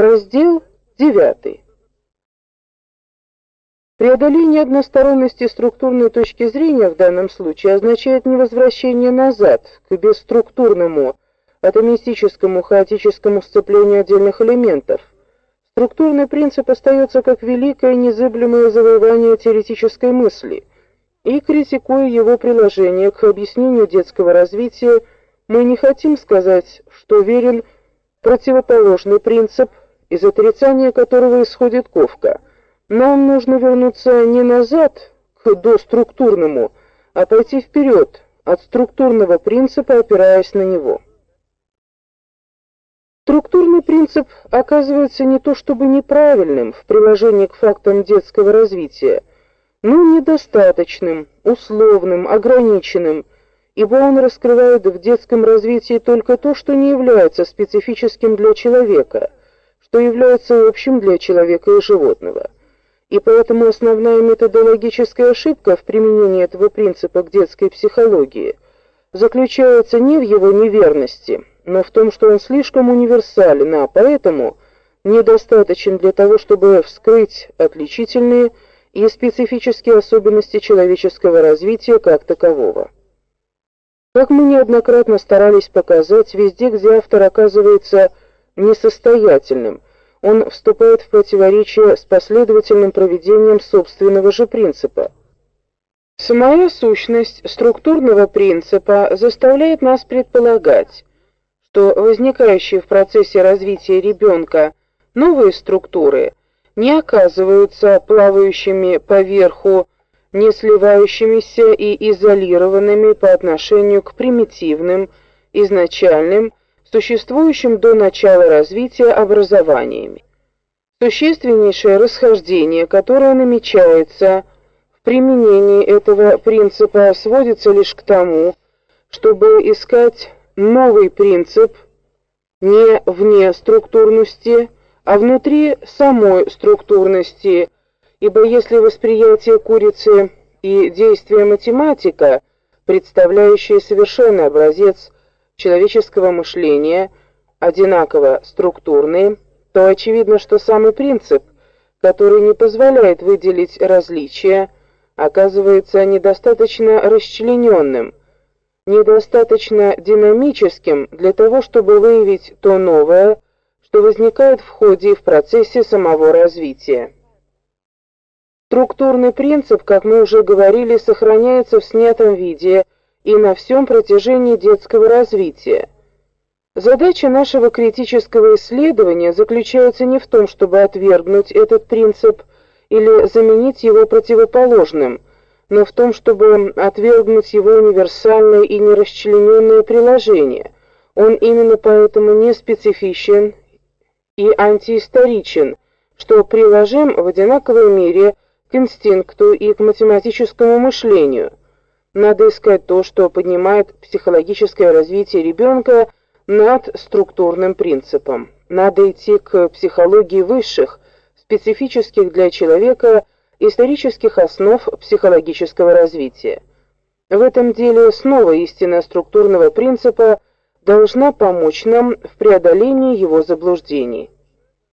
Раздел 9. Преодоление односторонности структурной точки зрения в данном случае означает не возвращение назад к бесструктурному, атомистическому, хаотическому сцеплению отдельных элементов. Структурный принцип остается как великое незыблемое завоевание теоретической мысли, и критикуя его приложение к объяснению детского развития, мы не хотим сказать, что верен противоположный принцип, из отрицания которого исходит Ковка. Нам нужно вернуться не назад к доструктурному, а пойти вперед от структурного принципа, опираясь на него. Структурный принцип оказывается не то чтобы неправильным в приложении к фактам детского развития, но недостаточным, условным, ограниченным, ибо он раскрывает в детском развитии только то, что не является специфическим для человека, что является общим для человека и животного. И поэтому основная методологическая ошибка в применении этого принципа к детской психологии заключается не в его неверности, но в том, что он слишком универсален, а поэтому недостаточен для того, чтобы вскрыть отличительные и специфические особенности человеческого развития как такового. Как мы неоднократно старались показать, везде, где автор оказывается несостоятельным, он вступает в противоречие с последовательным проведением собственного же принципа. Самая сущность структурного принципа заставляет нас предполагать, что возникающие в процессе развития ребенка новые структуры не оказываются плавающими поверху не сливающимися и изолированными по отношению к примитивным, изначальным, существующим до начала развития образованиями. Существеннейшее расхождение, которое намечается в применении этого принципа, сводится лишь к тому, чтобы искать новый принцип не вне структурности, а внутри самой структурности – ибо если восприятие курицы и действие математика, представляющие совершенный образец человеческого мышления, одинаково структурные, то очевидно, что самый принцип, который не позволяет выделить различия, оказывается недостаточно расчлененным, недостаточно динамическим для того, чтобы выявить то новое, что возникает в ходе и в процессе самого развития. Структурный принцип, как мы уже говорили, сохраняется в снятом виде и на всем протяжении детского развития. Задача нашего критического исследования заключается не в том, чтобы отвергнуть этот принцип или заменить его противоположным, но в том, чтобы отвергнуть его универсальное и нерасчлененное приложение. Он именно поэтому не специфичен и антиисторичен, что приложим в одинаковой мере к инстинкту и к математическому мышлению. Надо искать то, что поднимает психологическое развитие ребенка над структурным принципом. Надо идти к психологии высших, специфических для человека исторических основ психологического развития. В этом деле снова истина структурного принципа должна помочь нам в преодолении его заблуждений.